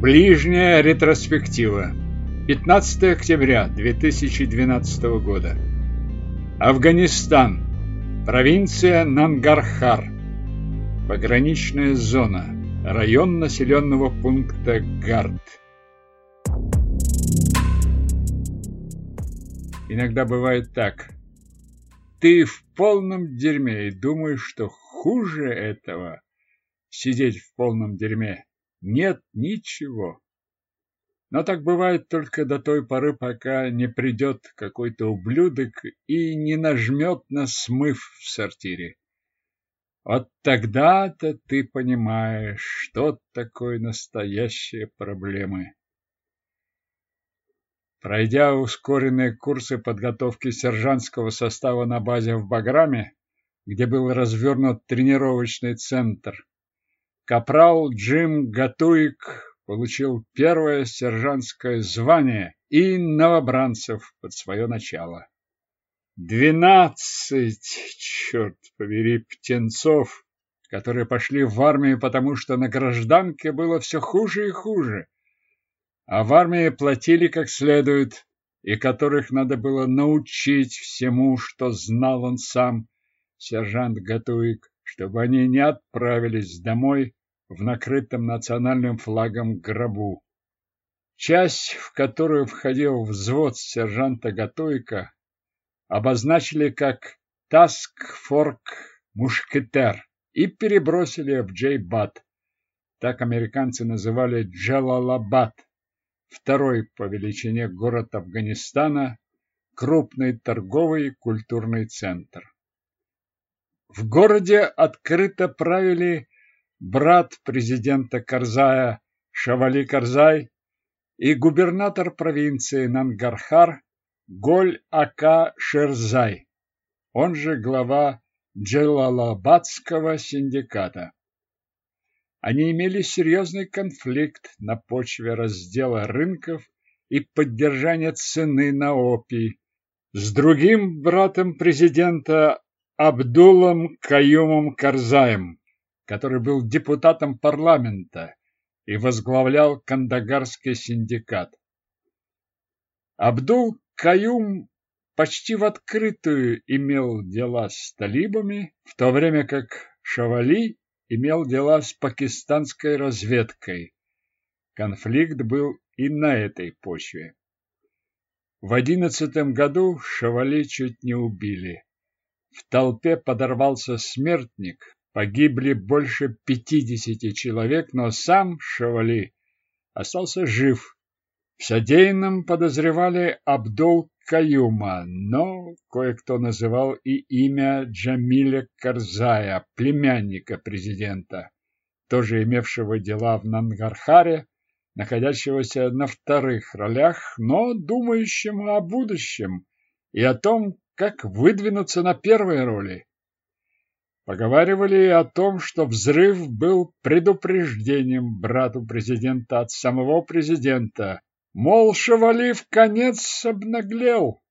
Ближняя ретроспектива. 15 октября 2012 года. Афганистан. Провинция Нангархар. Пограничная зона. Район населенного пункта Гард. Иногда бывает так. Ты в полном дерьме и думаешь, что хуже этого сидеть в полном дерьме нет ничего. Но так бывает только до той поры, пока не придет какой-то ублюдок и не нажмет на смыв в сортире. Вот тогда-то ты понимаешь, что такое настоящие проблемы. Пройдя ускоренные курсы подготовки сержантского состава на базе в Баграме, где был развернут тренировочный центр, капрал Джим Гатуик получил первое сержантское звание и новобранцев под свое начало. Двенадцать, черт побери, птенцов, которые пошли в армию, потому что на гражданке было все хуже и хуже, а в армии платили как следует, и которых надо было научить всему, что знал он сам, сержант Гатуик, чтобы они не отправились домой в накрытом национальным флагом гробу. Часть, в которую входил взвод сержанта Гатойка, обозначили как Таскфорк Мушкетер и перебросили в Джейбат. Так американцы называли Джалалабад, второй по величине город Афганистана, крупный торговый и культурный центр. В городе открыто правили брат президента Карзая Шавали Карзай и губернатор провинции Нангархар Голь-Ака Шерзай, он же глава Джалалабадского синдиката. Они имели серьезный конфликт на почве раздела рынков и поддержания цены на опий с другим братом президента Абдулом Каюмом Карзаем который был депутатом парламента и возглавлял Кандагарский синдикат. Абдул Каюм почти в открытую имел дела с талибами, в то время как Шавали имел дела с пакистанской разведкой. Конфликт был и на этой почве. В одиннадцатом году Шавали чуть не убили. В толпе подорвался смертник, Погибли больше пятидесяти человек, но сам Шавали остался жив. В содеянном подозревали Абдул Каюма, но кое-кто называл и имя Джамиля Карзая, племянника президента, тоже имевшего дела в Нангархаре, находящегося на вторых ролях, но думающего о будущем и о том, как выдвинуться на первые роли. Поговаривали о том, что взрыв был предупреждением брату президента от самого президента. Мол, Шавали в конец обнаглел.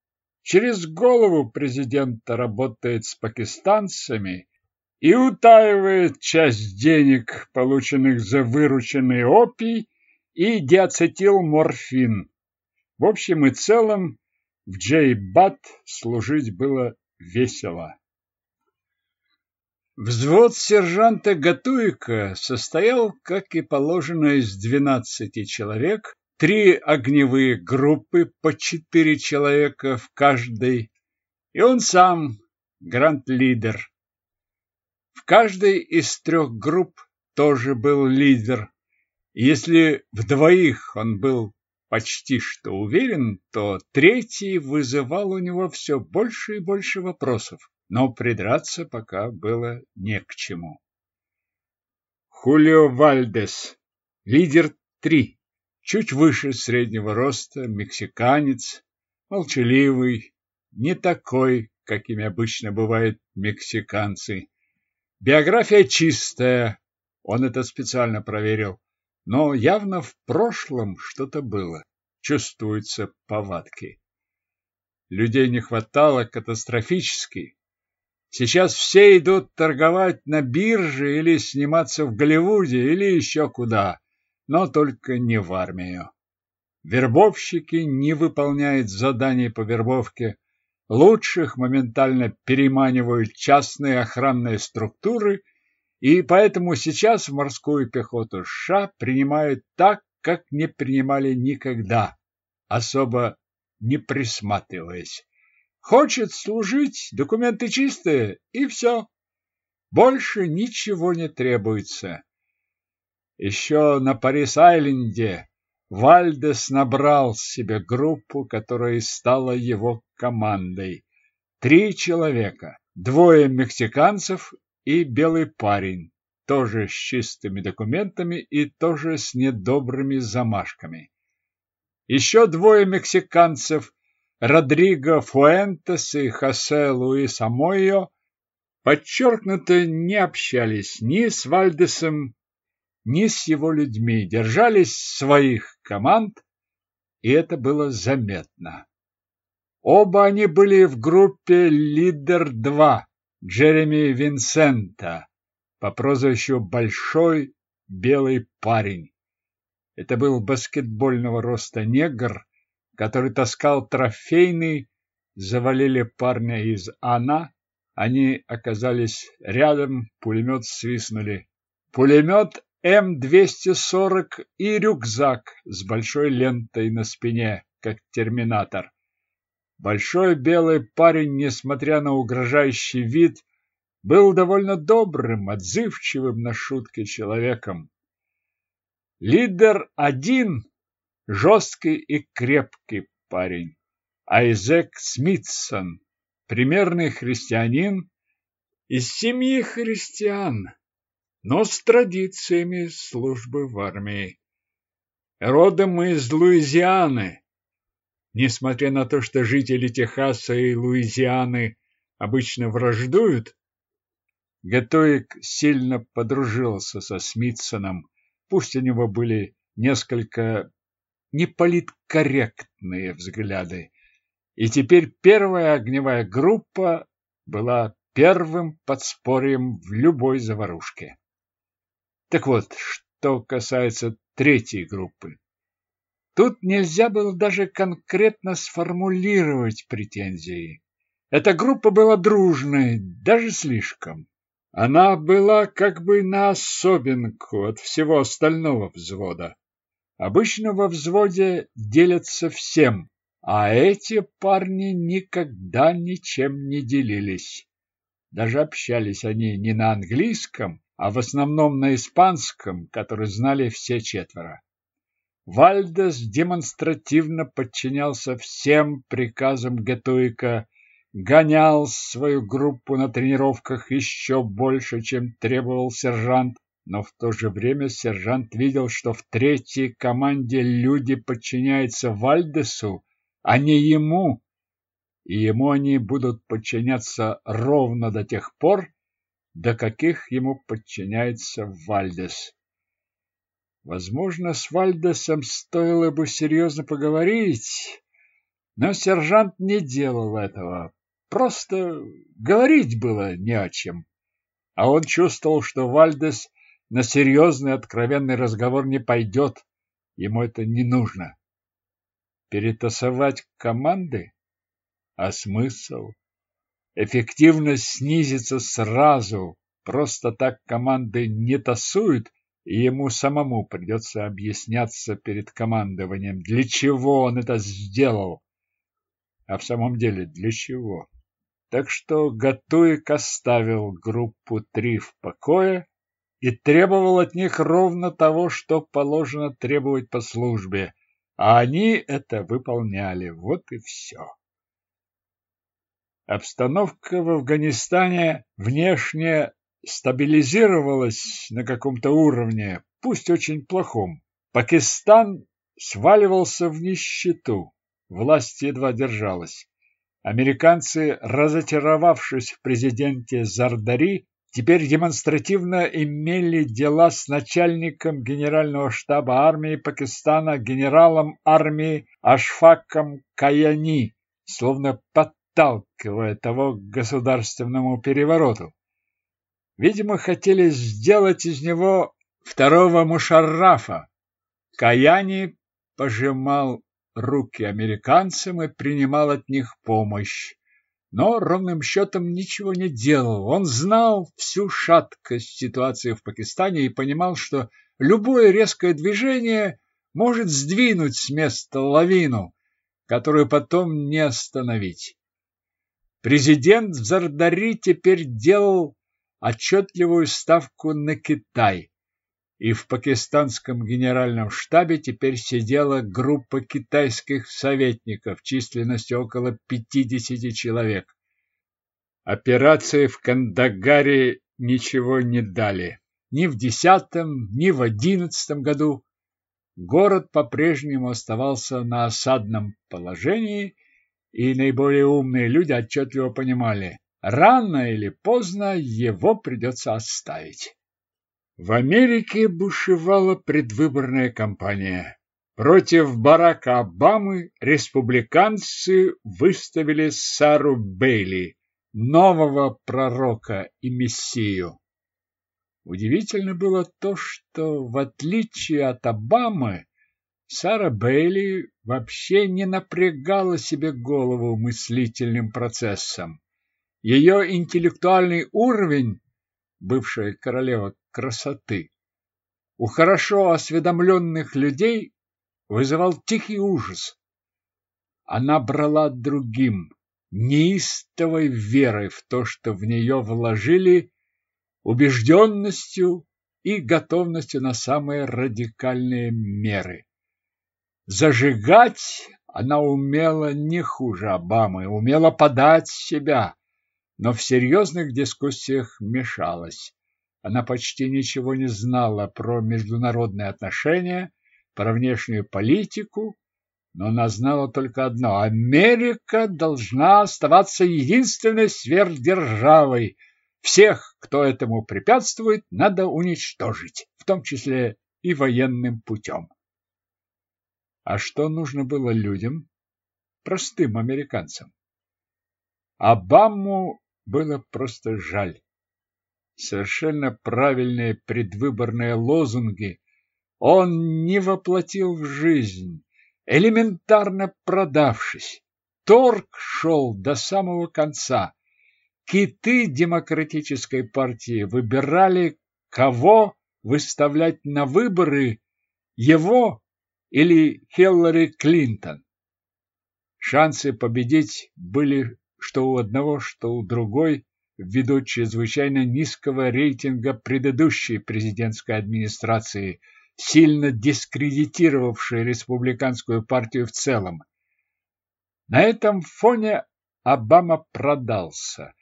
Через голову президента работает с пакистанцами и утаивает часть денег, полученных за вырученный опий и диацетилморфин. В общем и целом, в Джейбат служить было весело. Взвод сержанта Гатуика состоял, как и положено, из двенадцати человек, три огневые группы по четыре человека в каждой, и он сам, гранд-лидер. В каждой из трех групп тоже был лидер. Если в двоих он был почти что уверен, то третий вызывал у него все больше и больше вопросов но придраться пока было не к чему. Хулио Вальдес, лидер 3, чуть выше среднего роста, мексиканец, молчаливый, не такой, какими обычно бывают мексиканцы. Биография чистая, он это специально проверил, но явно в прошлом что-то было, чувствуются повадки. Людей не хватало катастрофически, Сейчас все идут торговать на бирже или сниматься в Голливуде или еще куда. но только не в армию. Вербовщики не выполняют заданий по вербовке, лучших моментально переманивают частные охранные структуры, и поэтому сейчас морскую пехоту США принимают так, как не принимали никогда, особо не присматриваясь. Хочет служить, документы чистые, и все. Больше ничего не требуется. Еще на Парис-Айленде Вальдес набрал себе группу, которая стала его командой. Три человека, двое мексиканцев и белый парень, тоже с чистыми документами и тоже с недобрыми замашками. Еще двое мексиканцев, Родриго Фуэнтес и Хосе Луис Амойо, подчеркнуто не общались ни с Вальдесом, ни с его людьми, держались своих команд, и это было заметно. Оба они были в группе «Лидер-2» Джереми Винсента по прозвищу «Большой белый парень». Это был баскетбольного роста негр, который таскал трофейный, завалили парня из Ана, они оказались рядом, пулемет свистнули. Пулемет М-240 и рюкзак с большой лентой на спине, как терминатор. Большой белый парень, несмотря на угрожающий вид, был довольно добрым, отзывчивым на шутки человеком. Лидер один – жесткий и крепкий парень. Айзек Смитсон – примерный христианин из семьи христиан, но с традициями службы в армии. Родом из Луизианы. Несмотря на то, что жители Техаса и Луизианы обычно враждуют, Гатоик сильно подружился со Смитсоном, пусть у него были несколько неполиткорректные взгляды. И теперь первая огневая группа была первым подспорьем в любой заварушке. Так вот, что касается третьей группы. Тут нельзя было даже конкретно сформулировать претензии. Эта группа была дружной, даже слишком. Она была как бы на особенку от всего остального взвода. Обычно во взводе делятся всем, а эти парни никогда ничем не делились. Даже общались они не на английском, а в основном на испанском, который знали все четверо. Вальдес демонстративно подчинялся всем приказам Гетуика, гонял свою группу на тренировках еще больше, чем требовал сержант, но в то же время сержант видел, что в третьей команде люди подчиняются Вальдесу, а не ему, и ему они будут подчиняться ровно до тех пор, до каких ему подчиняется Вальдес. Возможно, с Вальдесом стоило бы серьезно поговорить, но сержант не делал этого. Просто говорить было не о чем. А он чувствовал, что Вальдес на серьезный откровенный разговор не пойдет. Ему это не нужно. Перетасовать команды? А смысл? эффективность снизится сразу. Просто так команды не тасуют, и ему самому придется объясняться перед командованием, для чего он это сделал. А в самом деле, для чего? Так что Гатуик оставил группу три в покое и требовал от них ровно того, что положено требовать по службе, а они это выполняли. Вот и все. Обстановка в Афганистане внешне стабилизировалась на каком-то уровне, пусть очень плохом. Пакистан сваливался в нищету, власть едва держалась. Американцы, разочаровавшись в президенте Зардари, теперь демонстративно имели дела с начальником генерального штаба армии Пакистана генералом армии Ашфаком Каяни, словно под подталкивая того к государственному перевороту. Видимо, хотели сделать из него второго Мушаррафа, Каяни пожимал руки американцам и принимал от них помощь. Но ровным счетом ничего не делал. Он знал всю шаткость ситуации в Пакистане и понимал, что любое резкое движение может сдвинуть с места лавину, которую потом не остановить. Президент в Зардари теперь делал отчетливую ставку на Китай и в пакистанском генеральном штабе теперь сидела группа китайских советников численностью около 50 человек. Операции в Кандагаре ничего не дали. Ни в десятом, ни в одиннадцатом году город по-прежнему оставался на осадном положении, и наиболее умные люди отчетливо понимали, рано или поздно его придется оставить. В Америке бушевала предвыборная кампания. Против Барака Обамы республиканцы выставили Сару Бейли, нового пророка и мессию. Удивительно было то, что в отличие от Обамы, Сара Бейли вообще не напрягала себе голову мыслительным процессом. Ее интеллектуальный уровень, бывшая королева красоты. У хорошо осведомленных людей вызывал тихий ужас. Она брала другим, неистовой верой в то, что в нее вложили, убежденностью и готовностью на самые радикальные меры. Зажигать она умела не хуже Обамы, умела подать себя, но в серьезных дискуссиях мешалась. Она почти ничего не знала про международные отношения, про внешнюю политику, но она знала только одно – Америка должна оставаться единственной сверхдержавой. Всех, кто этому препятствует, надо уничтожить, в том числе и военным путем. А что нужно было людям, простым американцам? Обаму было просто жаль совершенно правильные предвыборные лозунги он не воплотил в жизнь, элементарно продавшись. Торг шел до самого конца. Киты демократической партии выбирали, кого выставлять на выборы, его или Хиллари Клинтон. Шансы победить были что у одного, что у другой ввиду чрезвычайно низкого рейтинга предыдущей президентской администрации, сильно дискредитировавшей республиканскую партию в целом. На этом фоне Обама продался,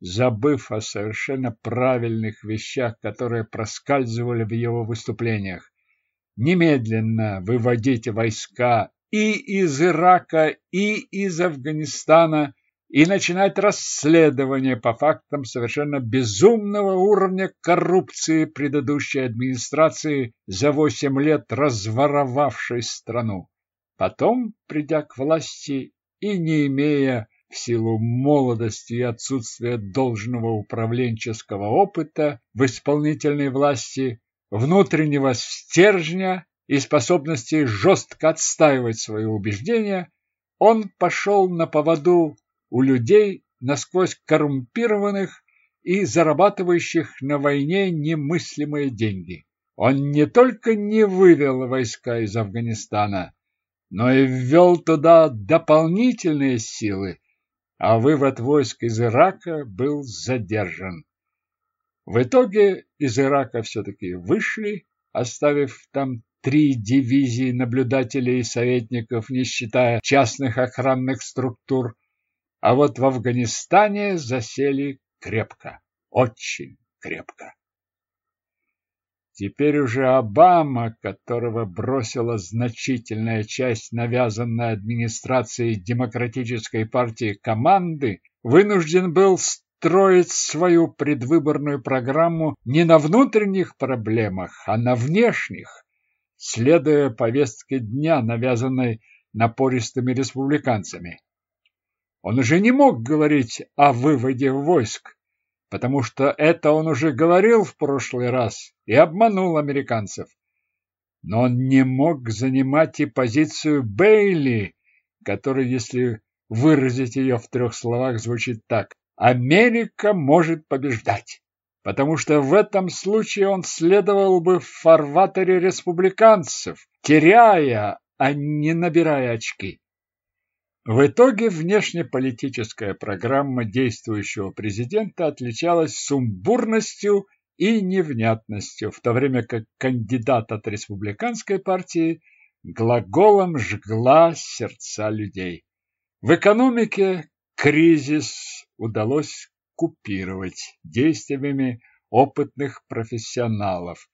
забыв о совершенно правильных вещах, которые проскальзывали в его выступлениях. Немедленно выводить войска и из Ирака, и из Афганистана – и начинать расследование по фактам совершенно безумного уровня коррупции предыдущей администрации за восемь лет разворовавшей страну. Потом, придя к власти и не имея в силу молодости и отсутствия должного управленческого опыта в исполнительной власти, внутреннего стержня и способности жестко отстаивать свои убеждения, он пошел на поводу у людей, насквозь коррумпированных и зарабатывающих на войне немыслимые деньги. Он не только не вывел войска из Афганистана, но и ввел туда дополнительные силы, а вывод войск из Ирака был задержан. В итоге из Ирака все-таки вышли, оставив там три дивизии наблюдателей и советников, не считая частных охранных структур, а вот в Афганистане засели крепко, очень крепко. Теперь уже Обама, которого бросила значительная часть навязанной администрацией Демократической партии команды, вынужден был строить свою предвыборную программу не на внутренних проблемах, а на внешних, следуя повестке дня, навязанной напористыми республиканцами. Он уже не мог говорить о выводе войск, потому что это он уже говорил в прошлый раз и обманул американцев. но он не мог занимать и позицию Бейли, которая, если выразить ее в трех словах, звучит так. Америка может побеждать, потому что в этом случае он следовал бы в фарватере республиканцев, теряя, а не набирая очки. В итоге внешнеполитическая программа действующего президента отличалась сумбурностью и невнятностью, в то время как кандидат от республиканской партии глаголом жгла сердца людей. В экономике кризис удалось купировать действиями опытных профессионалов,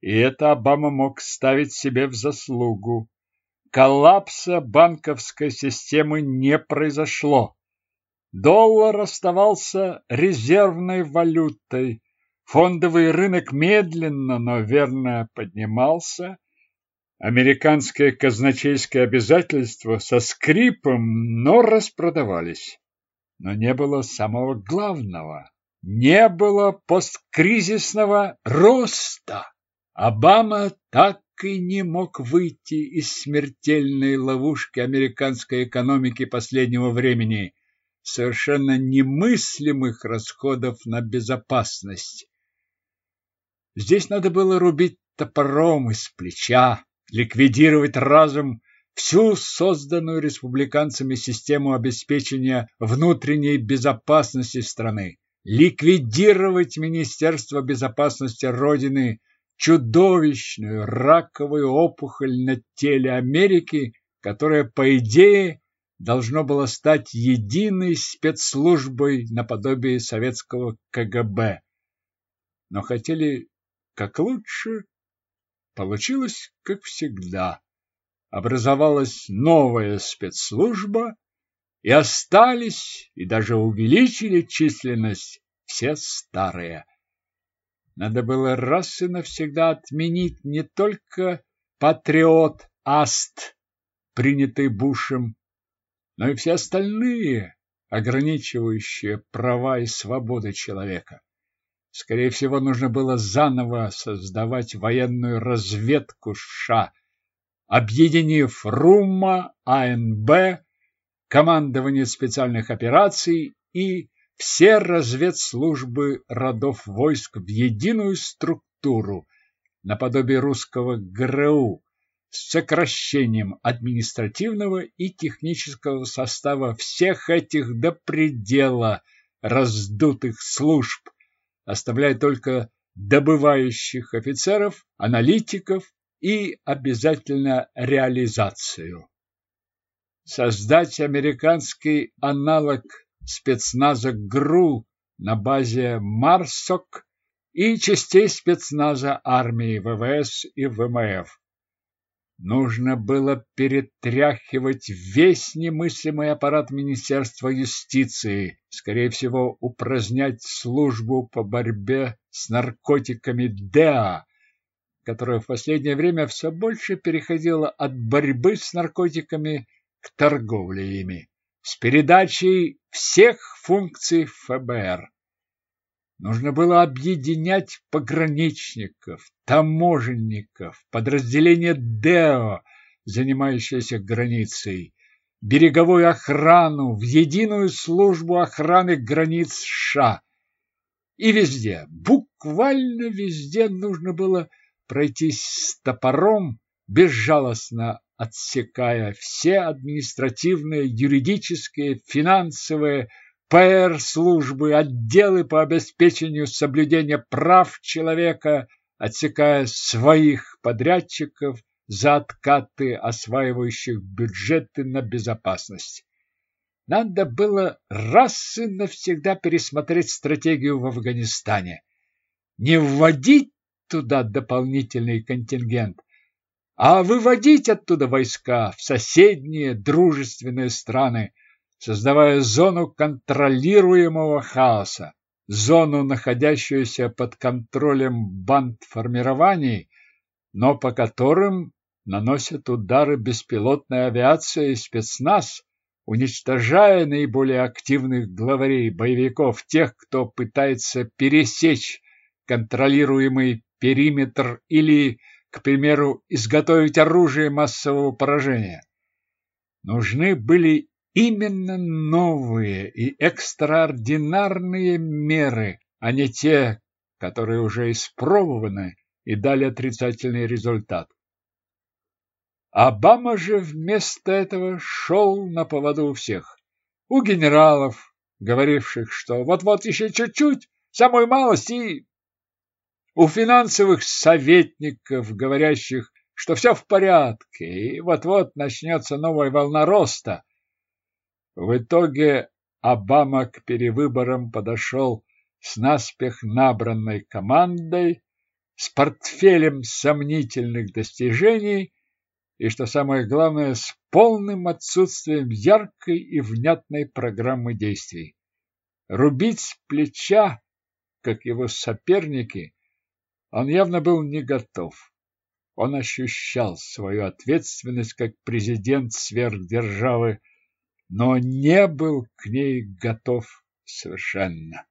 и это Обама мог ставить себе в заслугу. Коллапса банковской системы не произошло. Доллар оставался резервной валютой, Фондовый рынок медленно, но верно поднимался. Американские казначейские обязательства со скрипом, но распродавались. Но не было самого главного. Не было посткризисного роста. Обама так и не мог выйти из смертельной ловушки американской экономики последнего времени, совершенно немыслимых расходов на безопасность. Здесь надо было рубить топором из плеча, ликвидировать разом всю созданную республиканцами систему обеспечения внутренней безопасности страны, ликвидировать Министерство безопасности Родины, чудовищную раковую опухоль на теле Америки, которая, по идее, должно было стать единой спецслужбой наподобие советского КГБ. Но хотели как лучше. Получилось, как всегда. Образовалась новая спецслужба, и остались, и даже увеличили численность все старые. Надо было раз и навсегда отменить не только патриот Аст, принятый Бушем, но и все остальные, ограничивающие права и свободы человека. Скорее всего, нужно было заново создавать военную разведку США, объединив РУМА, АНБ, командование специальных операций и все разведслужбы родов войск в единую структуру, наподобие русского ГРУ, с сокращением административного и технического состава всех этих до предела раздутых служб, оставляя только добывающих офицеров, аналитиков и обязательно реализацию. Создать американский аналог спецназа ГРУ на базе Марсок и частей спецназа армии ВВС и ВМФ. Нужно было перетряхивать весь немыслимый аппарат Министерства юстиции, скорее всего, упразднять службу по борьбе с наркотиками ДЭА, которая в последнее время все больше переходила от борьбы с наркотиками к торговле ими, с передачей всех функций ФБР. Нужно было объединять пограничников, таможенников, подразделение ДЭО, занимающееся границей, береговую охрану в единую службу охраны границ США. И везде, буквально везде нужно было пройтись с топором, безжалостно отсекая все административные, юридические, финансовые, ПР-службы, отделы по обеспечению соблюдения прав человека, отсекая своих подрядчиков за откаты, осваивающих бюджеты на безопасность. Надо было раз и навсегда пересмотреть стратегию в Афганистане. Не вводить туда дополнительный контингент, а выводить оттуда войска в соседние дружественные страны, создавая зону контролируемого хаоса, зону, находящуюся под контролем банд формирований, но по которым наносят удары беспилотная авиация и спецназ, уничтожая наиболее активных главарей боевиков, тех, кто пытается пересечь контролируемый периметр или к примеру, изготовить оружие массового поражения. Нужны были именно новые и экстраординарные меры, а не те, которые уже испробованы и дали отрицательный результат. Обама же вместо этого шел на поводу у всех. У генералов, говоривших, что вот-вот еще чуть-чуть, самую малость и... У финансовых советников, говорящих, что все в порядке, и вот-вот начнется новая волна роста. В итоге Обама к перевыборам подошел с наспех набранной командой, с портфелем сомнительных достижений и, что самое главное, с полным отсутствием яркой и внятной программы действий. Рубить с плеча, как его соперники, он явно был не готов. Он ощущал свою ответственность как президент сверхдержавы, но не был к ней готов совершенно.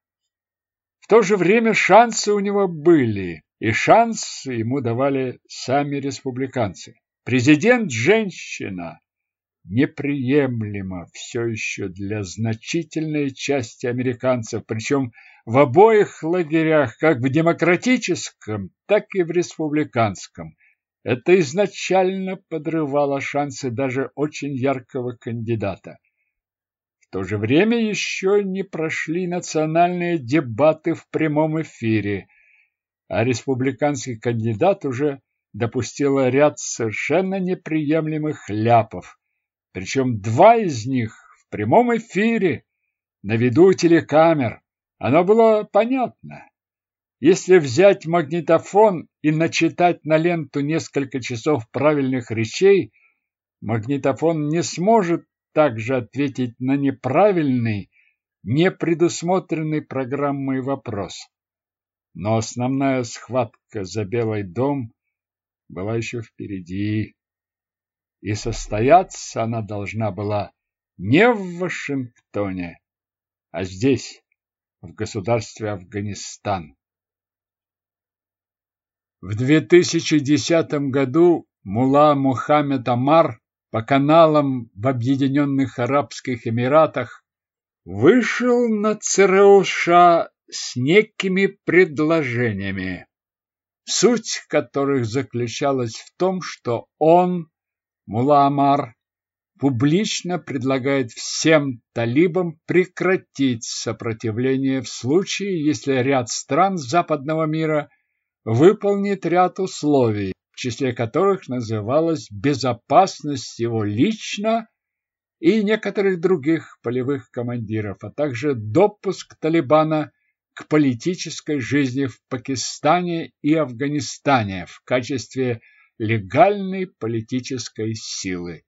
В то же время шансы у него были, и шанс ему давали сами республиканцы. Президент – женщина. Неприемлемо все еще для значительной части американцев, причем в обоих лагерях, как в демократическом, так и в республиканском. Это изначально подрывало шансы даже очень яркого кандидата. В то же время еще не прошли национальные дебаты в прямом эфире, а республиканский кандидат уже допустила ряд совершенно неприемлемых ляпов, причем два из них в прямом эфире, на виду телекамер. Оно было понятно. Если взять магнитофон и начитать на ленту несколько часов правильных речей, магнитофон не сможет также ответить на неправильный, непредусмотренный программой вопрос. Но основная схватка за Белый дом была еще впереди, и состояться она должна была не в Вашингтоне, а здесь, в государстве Афганистан. В 2010 году Мула Мухаммед Амар по каналам в Объединенных Арабских Эмиратах вышел на ЦРУ с некими предложениями суть которых заключалась в том, что он, Мула Амар, публично предлагает всем талибам прекратить сопротивление в случае, если ряд стран западного мира выполнит ряд условий, в числе которых называлась безопасность его лично и некоторых других полевых командиров, а также допуск Талибана к политической жизни в Пакистане и Афганистане в качестве легальной политической силы.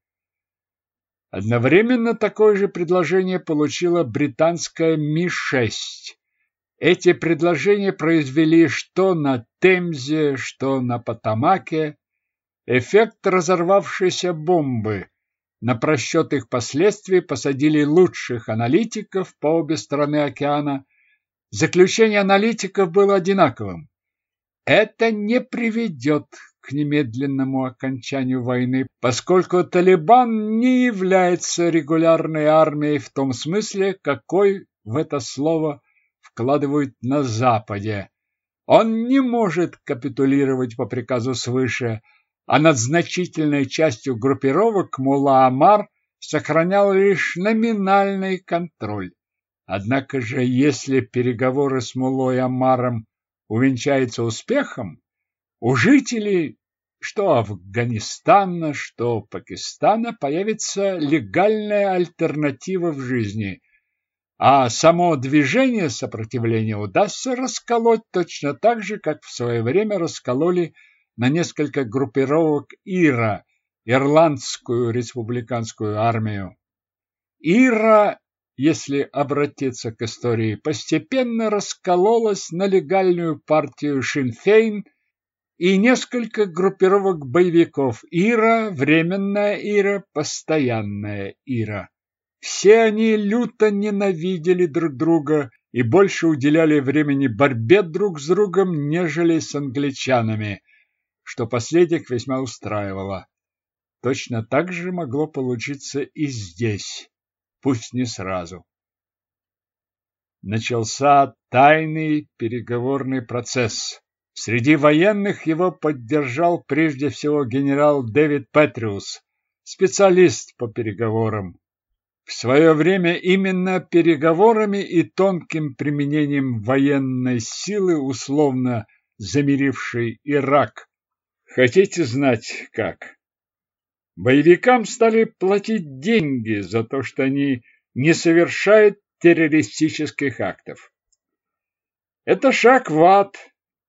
Одновременно такое же предложение получила британская Ми-6. Эти предложения произвели что на Темзе, что на Потамаке эффект разорвавшейся бомбы. На просчет их последствий посадили лучших аналитиков по обе стороны океана – Заключение аналитиков было одинаковым. Это не приведет к немедленному окончанию войны, поскольку Талибан не является регулярной армией в том смысле, какой в это слово вкладывают на Западе. Он не может капитулировать по приказу свыше, а над значительной частью группировок Мула Амар сохранял лишь номинальный контроль. Однако же, если переговоры с Мулой Амаром увенчаются успехом, у жителей что Афганистана, что Пакистана появится легальная альтернатива в жизни, а само движение сопротивления удастся расколоть точно так же, как в свое время раскололи на несколько группировок ИРА, Ирландскую республиканскую армию. ИРА если обратиться к истории, постепенно раскололась на легальную партию Шинфейн и несколько группировок боевиков Ира, Временная Ира, Постоянная Ира. Все они люто ненавидели друг друга и больше уделяли времени борьбе друг с другом, нежели с англичанами, что последних весьма устраивало. Точно так же могло получиться и здесь, пусть не сразу. Начался тайный переговорный процесс. Среди военных его поддержал прежде всего генерал Дэвид Петриус, специалист по переговорам. В свое время именно переговорами и тонким применением военной силы условно замиривший Ирак. Хотите знать как? Боевикам стали платить деньги за то, что они не совершают террористических актов. Это шаг в ад,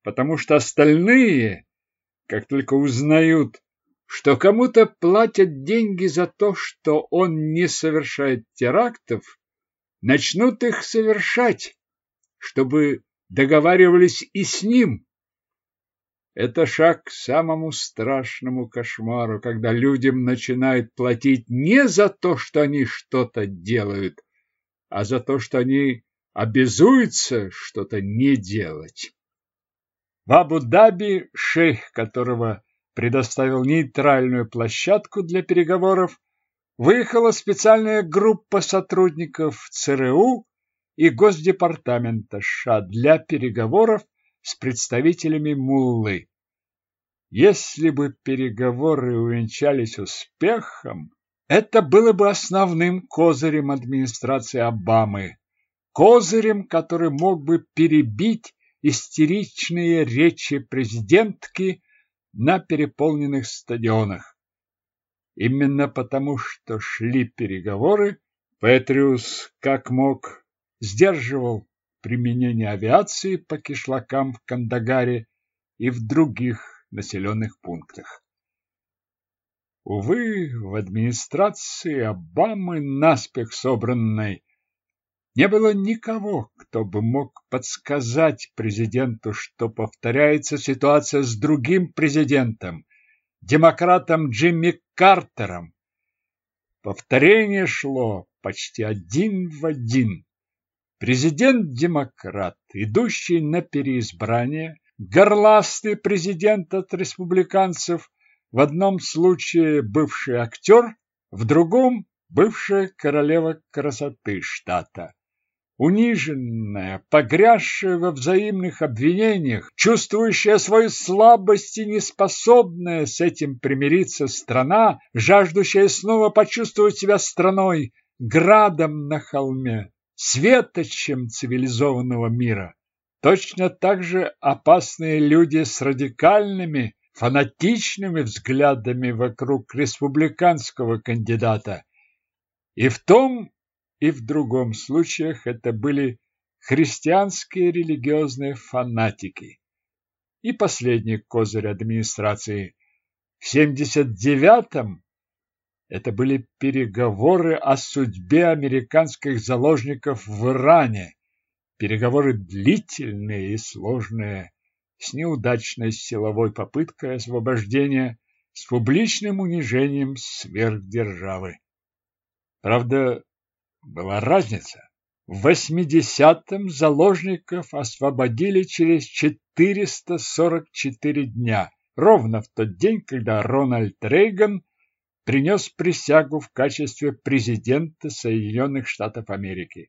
потому что остальные, как только узнают, что кому-то платят деньги за то, что он не совершает терактов, начнут их совершать, чтобы договаривались и с ним. Это шаг к самому страшному кошмару, когда людям начинают платить не за то, что они что-то делают, а за то, что они обязуются что-то не делать. В Абу-Даби шейх, которого предоставил нейтральную площадку для переговоров, выехала специальная группа сотрудников ЦРУ и Госдепартамента США для переговоров с представителями Муллы. Если бы переговоры увенчались успехом, это было бы основным козырем администрации Обамы, козырем, который мог бы перебить истеричные речи президентки на переполненных стадионах. Именно потому, что шли переговоры, Петриус как мог сдерживал применение авиации по кишлакам в Кандагаре и в других населенных пунктах. Увы, в администрации Обамы, наспех собранной, не было никого, кто бы мог подсказать президенту, что повторяется ситуация с другим президентом, демократом Джимми Картером. Повторение шло почти один в один. Президент-демократ, идущий на переизбрание, горластый президент от республиканцев, в одном случае бывший актер, в другом – бывшая королева красоты штата. Униженная, погрязшая во взаимных обвинениях, чувствующая свою слабость и неспособная с этим примириться страна, жаждущая снова почувствовать себя страной, градом на холме, светочем цивилизованного мира. Точно так же опасные люди с радикальными, фанатичными взглядами вокруг республиканского кандидата. И в том, и в другом случаях это были христианские религиозные фанатики. И последний козырь администрации. В 79-м это были переговоры о судьбе американских заложников в Иране. Переговоры длительные и сложные, с неудачной силовой попыткой освобождения, с публичным унижением сверхдержавы. Правда, была разница. В 80-м заложников освободили через 444 дня, ровно в тот день, когда Рональд Рейган принес присягу в качестве президента Соединенных Штатов Америки.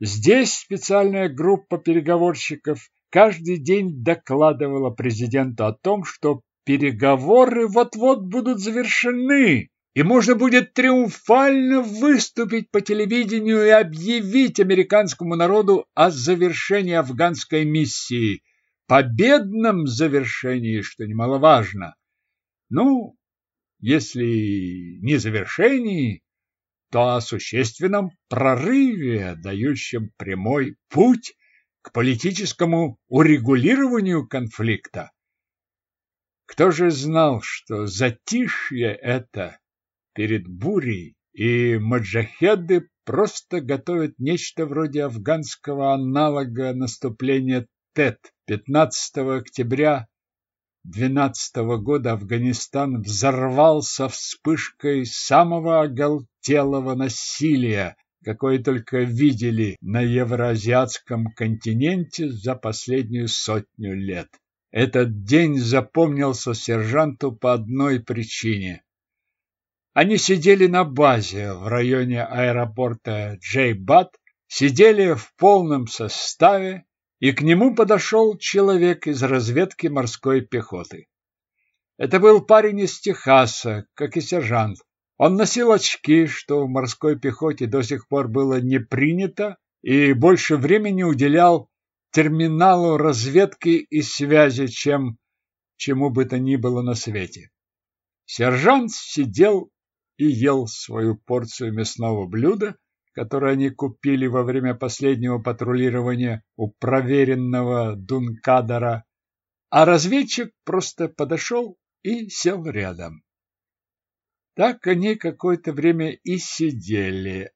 Здесь специальная группа переговорщиков каждый день докладывала президенту о том, что переговоры вот-вот будут завершены, и можно будет триумфально выступить по телевидению и объявить американскому народу о завершении афганской миссии, победном завершении, что немаловажно. Ну, если не завершении, то о существенном прорыве, дающем прямой путь к политическому урегулированию конфликта. Кто же знал, что затишье это перед бурей, и маджахеды просто готовят нечто вроде афганского аналога наступления ТЭТ 15 октября 12 года Афганистан взорвался вспышкой самого оголтелого насилия, какое только видели на евроазиатском континенте за последнюю сотню лет. Этот день запомнился сержанту по одной причине. Они сидели на базе в районе аэропорта Джей-Бат, сидели в полном составе, и к нему подошел человек из разведки морской пехоты. Это был парень из Техаса, как и сержант. Он носил очки, что в морской пехоте до сих пор было не принято, и больше времени уделял терминалу разведки и связи, чем чему бы то ни было на свете. Сержант сидел и ел свою порцию мясного блюда, которое они купили во время последнего патрулирования у проверенного Дункадора, а разведчик просто подошел и сел рядом. Так они какое-то время и сидели,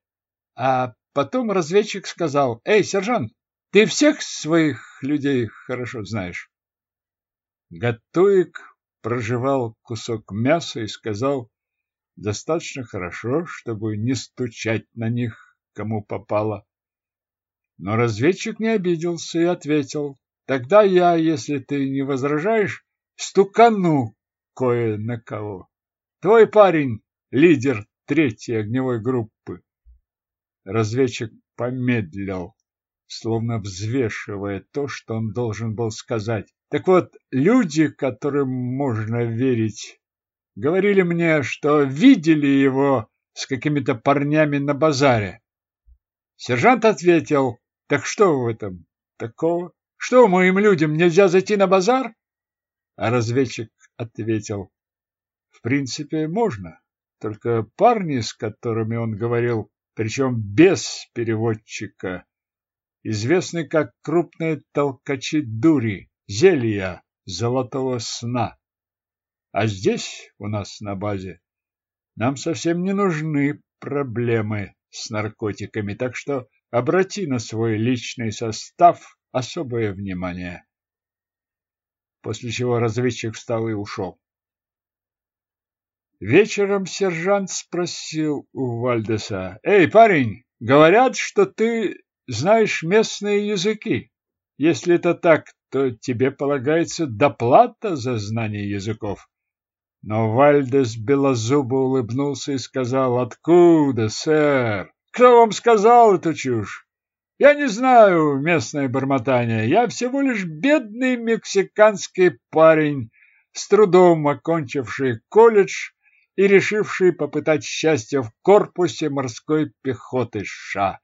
а потом разведчик сказал, «Эй, сержант, ты всех своих людей хорошо знаешь?» Гатуик прожевал кусок мяса и сказал, «Достаточно хорошо, чтобы не стучать на них, кому попало». Но разведчик не обиделся и ответил, «Тогда я, если ты не возражаешь, стукану кое на кого. Твой парень — лидер третьей огневой группы. Разведчик помедлил, словно взвешивая то, что он должен был сказать. Так вот, люди, которым можно верить, говорили мне, что видели его с какими-то парнями на базаре. Сержант ответил, так что в этом такого? Что, моим людям нельзя зайти на базар? А разведчик ответил. В принципе, можно. Только парни, с которыми он говорил, причем без переводчика, известны как крупные толкачи дури, зелья золотого сна. А здесь, у нас на базе, нам совсем не нужны проблемы с наркотиками, так что обрати на свой личный состав особое внимание после чего разведчик встал и ушел. Вечером сержант спросил у Вальдеса, «Эй, парень, говорят, что ты знаешь местные языки. Если это так, то тебе полагается доплата за знание языков». Но Вальдес белозубо улыбнулся и сказал, «Откуда, сэр? Кто вам сказал эту чушь? Я не знаю местное бормотание. Я всего лишь бедный мексиканский парень, с трудом окончивший колледж и решивший попытать счастье в корпусе морской пехоты США.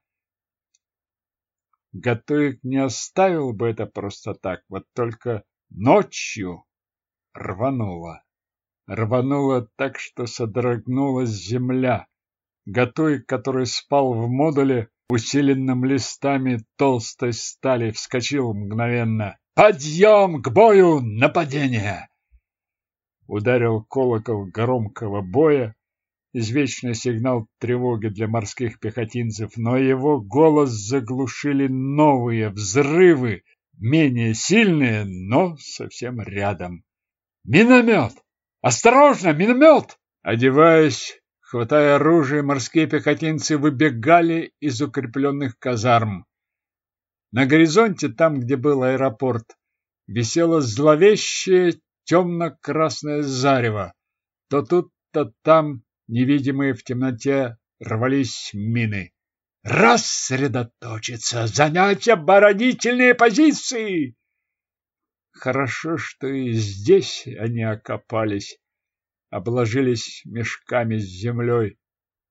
Готовик не оставил бы это просто так, вот только ночью рвануло. Рвануло так, что содрогнулась земля. Готовик, который спал в модуле, усиленным листами толстой стали, вскочил мгновенно. «Подъем к бою! Нападение!» Ударил колокол громкого боя, извечный сигнал тревоги для морских пехотинцев, но его голос заглушили новые взрывы, менее сильные, но совсем рядом. «Миномет! Осторожно, миномет!» Одеваясь Хватая оружие, морские пехотинцы выбегали из укрепленных казарм. На горизонте, там, где был аэропорт, висело зловещее темно-красное зарево. То тут, то там, невидимые в темноте, рвались мины. Рассредоточиться, занять оборонительные позиции! Хорошо, что и здесь они окопались обложились мешками с землей.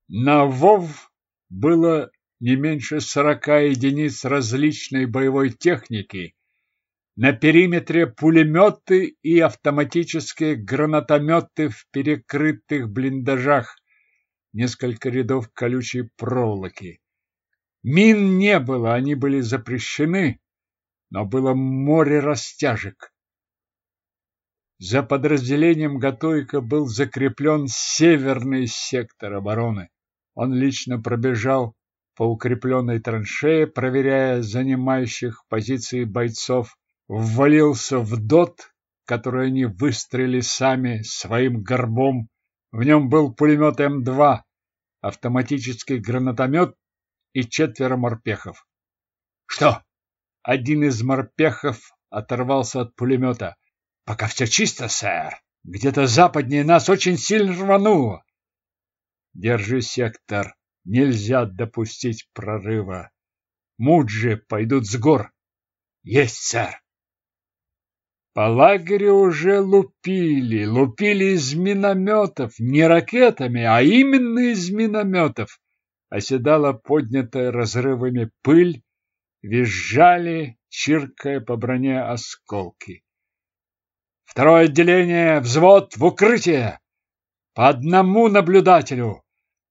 На ВОВ было не меньше сорока единиц различной боевой техники. На периметре пулеметы и автоматические гранатометы в перекрытых блиндажах, несколько рядов колючей проволоки. Мин не было, они были запрещены, но было море растяжек. За подразделением Готойко был закреплен северный сектор обороны. Он лично пробежал по укрепленной траншее, проверяя занимающих позиции бойцов, ввалился в дот, который они выстрелили сами своим горбом. В нем был пулемет М2, автоматический гранатомет и четверо морпехов. Что? Один из морпехов оторвался от пулемета. Пока все чисто, сэр. Где-то западнее нас очень сильно рвануло. Держи сектор. Нельзя допустить прорыва. Муджи пойдут с гор. Есть, сэр. По лагерю уже лупили, лупили из минометов, не ракетами, а именно из минометов. Оседала поднятая разрывами пыль, визжали, чиркая по броне осколки. Второе отделение, взвод в укрытие. По одному наблюдателю.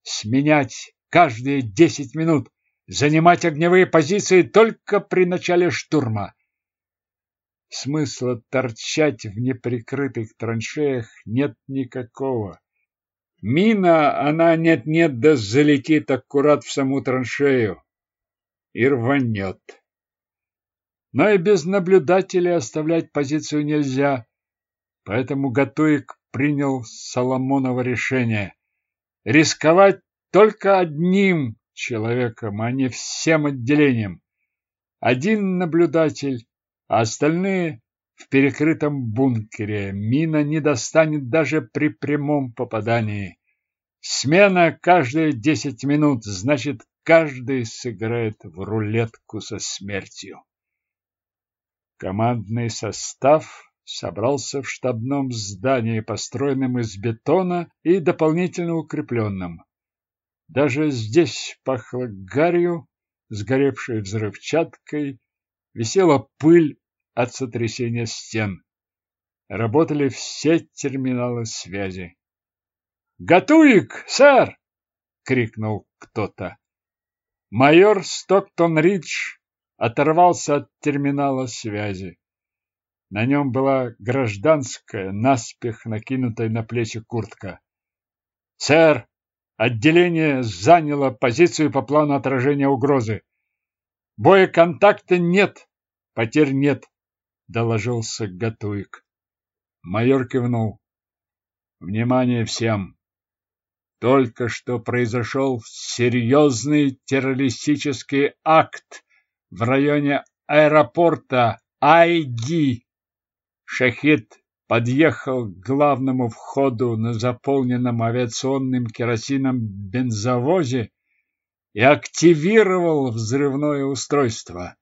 Сменять каждые десять минут. Занимать огневые позиции только при начале штурма. Смысла торчать в неприкрытых траншеях нет никакого. Мина, она нет-нет, да залетит аккурат в саму траншею и рванет. Но и без наблюдателя оставлять позицию нельзя, поэтому Гатуик принял Соломоново решение рисковать только одним человеком, а не всем отделением. Один наблюдатель, а остальные в перекрытом бункере. Мина не достанет даже при прямом попадании. Смена каждые десять минут, значит, каждый сыграет в рулетку со смертью. Командный состав собрался в штабном здании, построенном из бетона и дополнительно укрепленном. Даже здесь пахло гарью, сгоревшей взрывчаткой, висела пыль от сотрясения стен. Работали все терминалы связи. «Готуик, сэр!» — крикнул кто-то. Майор Стоктон-Ридж оторвался от терминала связи. На нем была гражданская, наспех накинутая на плечи куртка. «Сэр, отделение заняло позицию по плану отражения угрозы. Боеконтакта нет, потерь нет», — доложился Гатуик. Майор кивнул. «Внимание всем! Только что произошел серьезный террористический акт в районе аэропорта Айги Шахид подъехал к главному входу на заполненном авиационным керосином бензовозе и активировал взрывное устройство.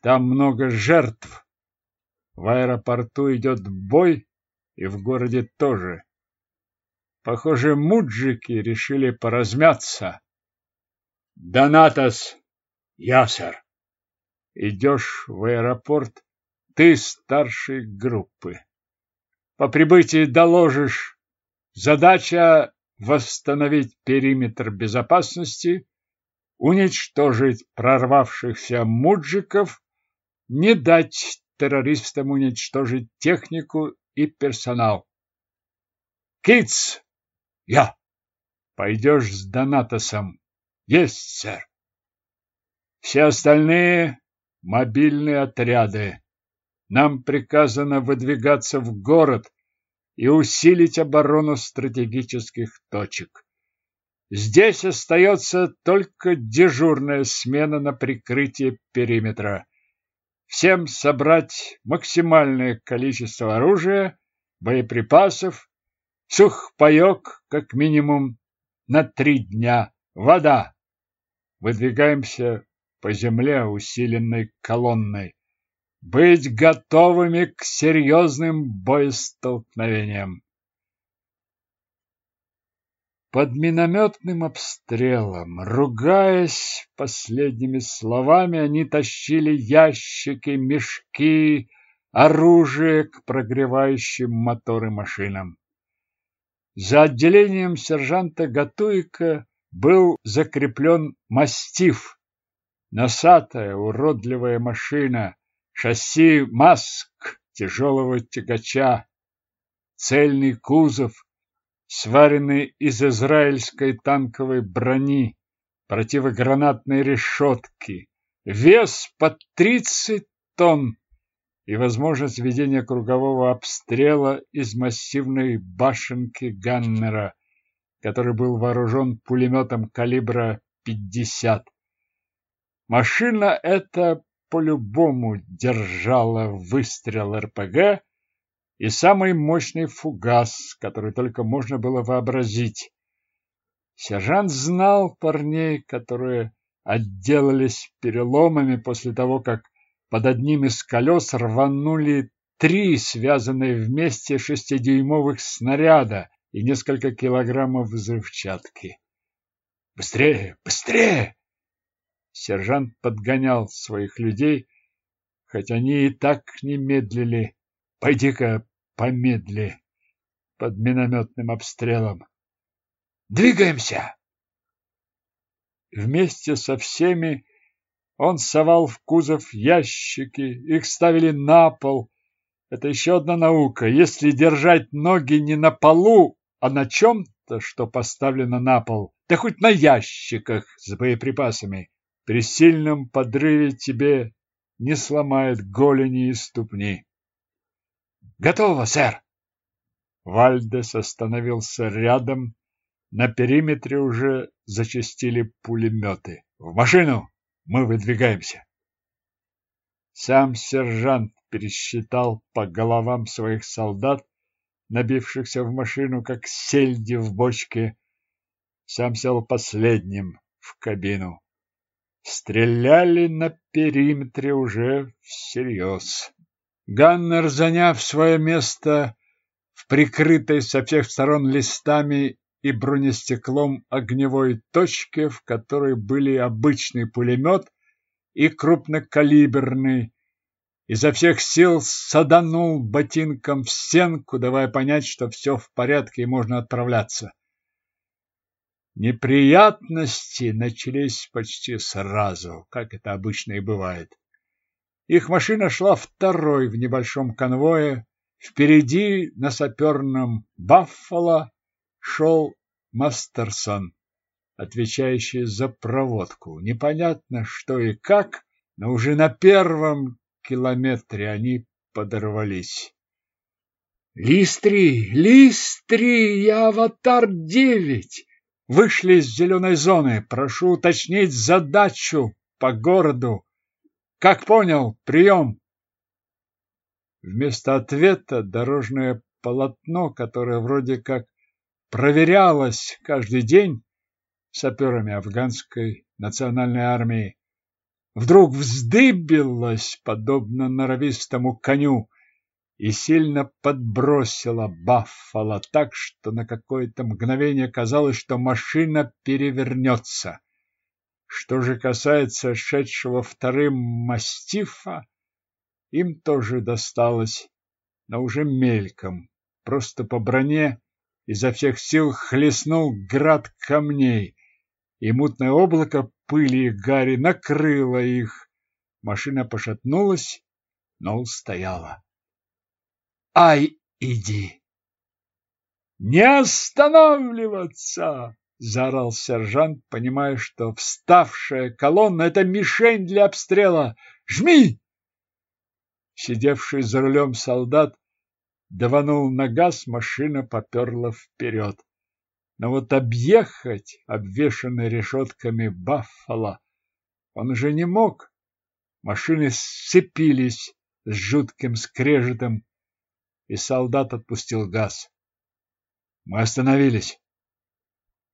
Там много жертв. В аэропорту идет бой, и в городе тоже. Похоже, муджики решили поразмяться. Донатос, я, сэр. Идешь в аэропорт, ты старший группы. По прибытии доложишь. Задача восстановить периметр безопасности, уничтожить прорвавшихся муджиков, не дать террористам уничтожить технику и персонал. Китс, я. Пойдешь с Донатосом. Есть, сэр. Все остальные мобильные отряды. Нам приказано выдвигаться в город и усилить оборону стратегических точек. Здесь остается только дежурная смена на прикрытие периметра. Всем собрать максимальное количество оружия, боеприпасов, сухпайок как минимум на три дня, вода. Выдвигаемся по земле, усиленной колонной быть готовыми к серьезным боестолкновениям. Под минометным обстрелом, ругаясь последними словами, они тащили ящики, мешки, оружие к прогревающим моторы машинам. За отделением сержанта Гатуика был закреплен мастиф, носатая уродливая машина, шасси маск тяжелого тягача, цельный кузов, сваренный из израильской танковой брони, противогранатной решетки, вес под 30 тонн и возможность ведения кругового обстрела из массивной башенки Ганнера, который был вооружен пулеметом калибра 50. Машина эта по-любому держала выстрел РПГ, и самый мощный фугас, который только можно было вообразить. Сержант знал парней, которые отделались переломами после того, как под одним из колес рванули три связанные вместе шестидюймовых снаряда и несколько килограммов взрывчатки. «Быстрее! Быстрее!» Сержант подгонял своих людей, хоть они и так не медлили. «Пойди-ка помедли под минометным обстрелом. Двигаемся!» Вместе со всеми он совал в кузов ящики, их ставили на пол. Это еще одна наука. Если держать ноги не на полу, а на чем-то, что поставлено на пол, да хоть на ящиках с боеприпасами, при сильном подрыве тебе не сломает голени и ступни. Готово, сэр. Вальдес остановился рядом. На периметре уже зачастили пулеметы. В машину! Мы выдвигаемся. Сам сержант пересчитал по головам своих солдат, набившихся в машину, как сельди в бочке. Сам сел последним в кабину. Стреляли на периметре уже всерьез. Ганнер, заняв свое место в прикрытой со всех сторон листами и бронестеклом огневой точке, в которой были обычный пулемет и крупнокалиберный, изо всех сил саданул ботинком в стенку, давая понять, что все в порядке и можно отправляться. Неприятности начались почти сразу, как это обычно и бывает. Их машина шла второй в небольшом конвое. Впереди на саперном «Баффало» шел Мастерсон, отвечающий за проводку. Непонятно, что и как, но уже на первом километре они подорвались. «Листри! Листри! Я Аватар-9!» Вышли из зеленой зоны. Прошу уточнить задачу по городу. Как понял? Прием!» Вместо ответа дорожное полотно, которое вроде как проверялось каждый день саперами афганской национальной армии, вдруг вздыбилось, подобно норовистому коню, и сильно подбросило Баффало так, что на какое-то мгновение казалось, что машина перевернется. Что же касается шедшего вторым мастифа, им тоже досталось, но уже мельком, просто по броне изо всех сил хлестнул град камней, и мутное облако пыли и гари накрыло их. Машина пошатнулась, но устояла. «Ай, иди!» «Не останавливаться!» — заорал сержант, понимая, что вставшая колонна — это мишень для обстрела. «Жми!» Сидевший за рулем солдат даванул на газ, машина поперла вперед. Но вот объехать обвешанный решетками Баффало он уже не мог. Машины сцепились с жутким скрежетом, и солдат отпустил газ. Мы остановились.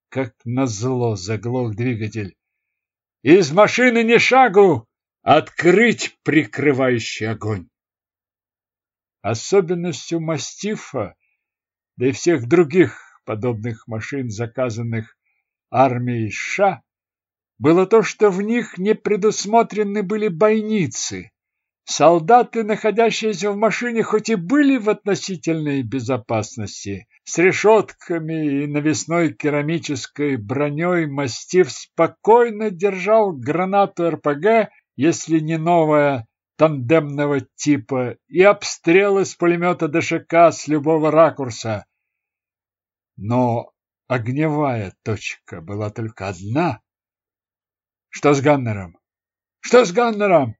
Как назло заглох двигатель. Из машины не шагу! Открыть прикрывающий огонь! Особенностью мастифа, да и всех других подобных машин, заказанных армией США, было то, что в них не предусмотрены были бойницы. Солдаты, находящиеся в машине, хоть и были в относительной безопасности, с решетками и навесной керамической броней мастиф спокойно держал гранату РПГ, если не новая тандемного типа, и обстрел из пулемета ДШК с любого ракурса. Но огневая точка была только одна. Что с Ганнером? Что с Ганнером?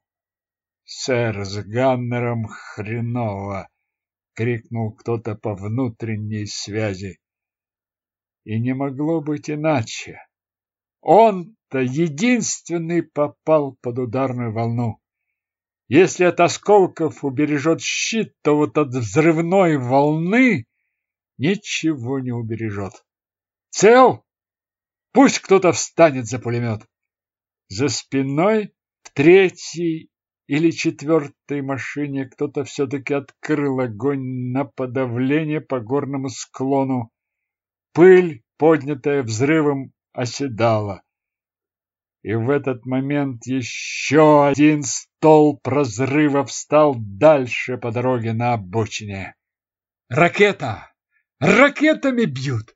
Сэр, с Ганнером хреново! крикнул кто-то по внутренней связи. И не могло быть иначе. Он-то единственный попал под ударную волну. Если от осколков убережет щит, то вот от взрывной волны ничего не убережет. Цел? Пусть кто-то встанет за пулемет. За спиной в третьей или четвертой машине кто-то все-таки открыл огонь на подавление по горному склону. Пыль, поднятая взрывом, оседала. И в этот момент еще один столб разрыва встал дальше по дороге на обочине. Ракета! Ракетами бьют!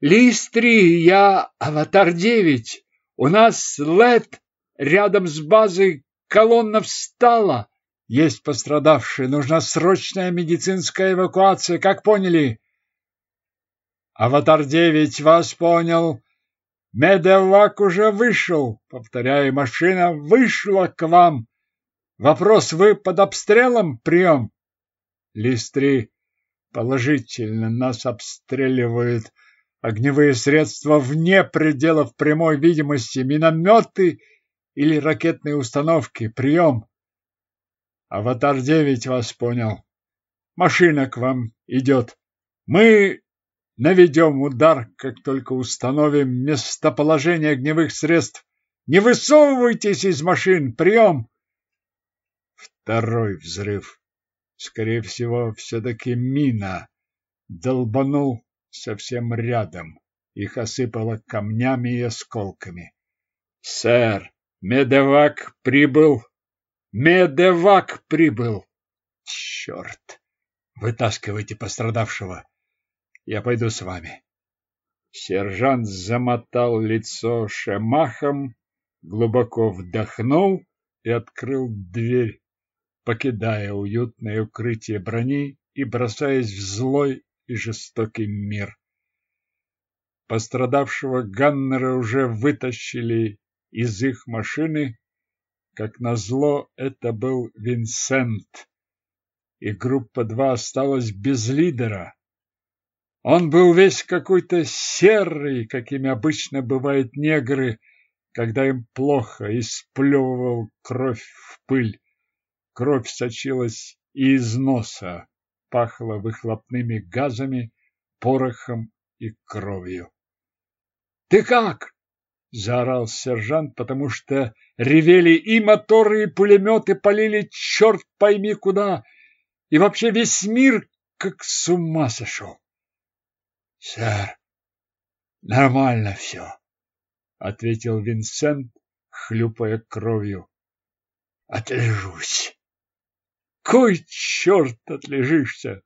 Листри, я Аватар-9. У нас ЛЭД рядом с базой колонна встала. Есть пострадавшие. Нужна срочная медицинская эвакуация. Как поняли? Аватар-9 вас понял. Медевак уже вышел. Повторяю, машина вышла к вам. Вопрос, вы под обстрелом? Прием. Листри, положительно, нас обстреливают. Огневые средства вне пределов прямой видимости, минометы или ракетные установки. Прием. Аватар-9 вас понял. Машина к вам идет. Мы наведем удар, как только установим местоположение огневых средств. Не высовывайтесь из машин. Прием. Второй взрыв. Скорее всего, все-таки мина. Долбанул совсем рядом. Их осыпало камнями и осколками. «Сэр, медевак прибыл! Медевак прибыл!» «Черт! Вытаскивайте пострадавшего! Я пойду с вами!» Сержант замотал лицо шемахом, глубоко вдохнул и открыл дверь, покидая уютное укрытие брони и бросаясь в злой и жестокий мир. Пострадавшего Ганнера уже вытащили из их машины. Как назло, это был Винсент, и группа 2 осталась без лидера. Он был весь какой-то серый, какими обычно бывают негры, когда им плохо, и сплевывал кровь в пыль. Кровь сочилась и из носа, пахло выхлопными газами, порохом и кровью. «Ты как?» — заорал сержант, потому что ревели и моторы, и пулеметы, полили черт пойми куда, и вообще весь мир как с ума сошел. «Сэр, нормально все», — ответил Винсент, хлюпая кровью. «Отлежусь». Кой черт отлежишься?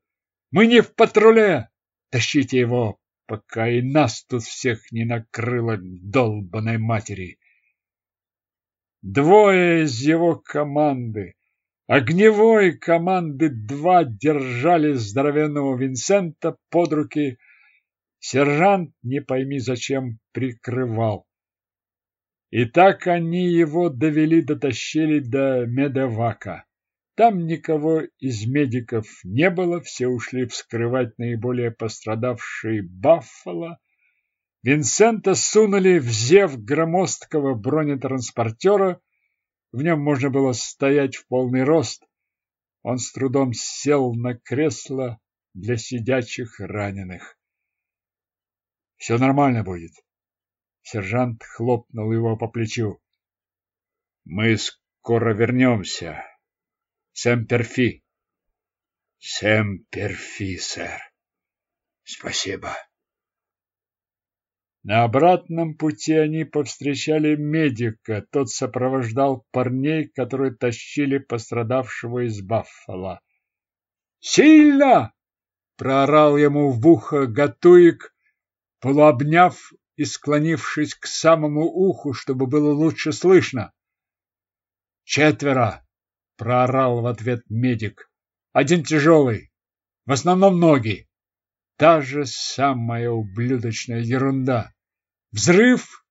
Мы не в патруле. Тащите его, пока и нас тут всех не накрыло долбаной матери. Двое из его команды, огневой команды два держали здоровенного Винсента под руки. Сержант, не пойми зачем, прикрывал. И так они его довели, дотащили до медевака. Там никого из медиков не было, все ушли вскрывать наиболее пострадавшие Баффало. Винсента сунули в зев громоздкого бронетранспортера. В нем можно было стоять в полный рост. Он с трудом сел на кресло для сидячих раненых. «Все нормально будет». Сержант хлопнул его по плечу. «Мы скоро вернемся». Семперфи. Семперфи, сэр. Спасибо. На обратном пути они повстречали медика. Тот сопровождал парней, которые тащили пострадавшего из Баффала. «Сильно!» — проорал ему в ухо Гатуик, полуобняв и склонившись к самому уху, чтобы было лучше слышно. «Четверо!» проорал в ответ медик. Один тяжелый, в основном ноги. Та же самая ублюдочная ерунда. Взрыв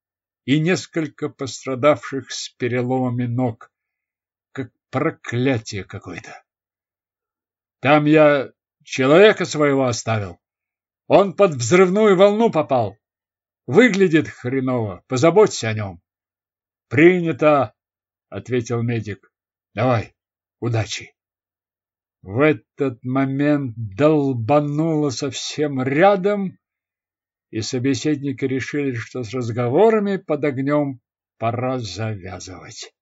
и несколько пострадавших с переломами ног. Как проклятие какое-то. Там я человека своего оставил. Он под взрывную волну попал. Выглядит хреново. Позаботься о нем. Принято, ответил медик. Давай, удачи. В этот момент долбануло совсем рядом, и собеседники решили, что с разговорами под огнем пора завязывать.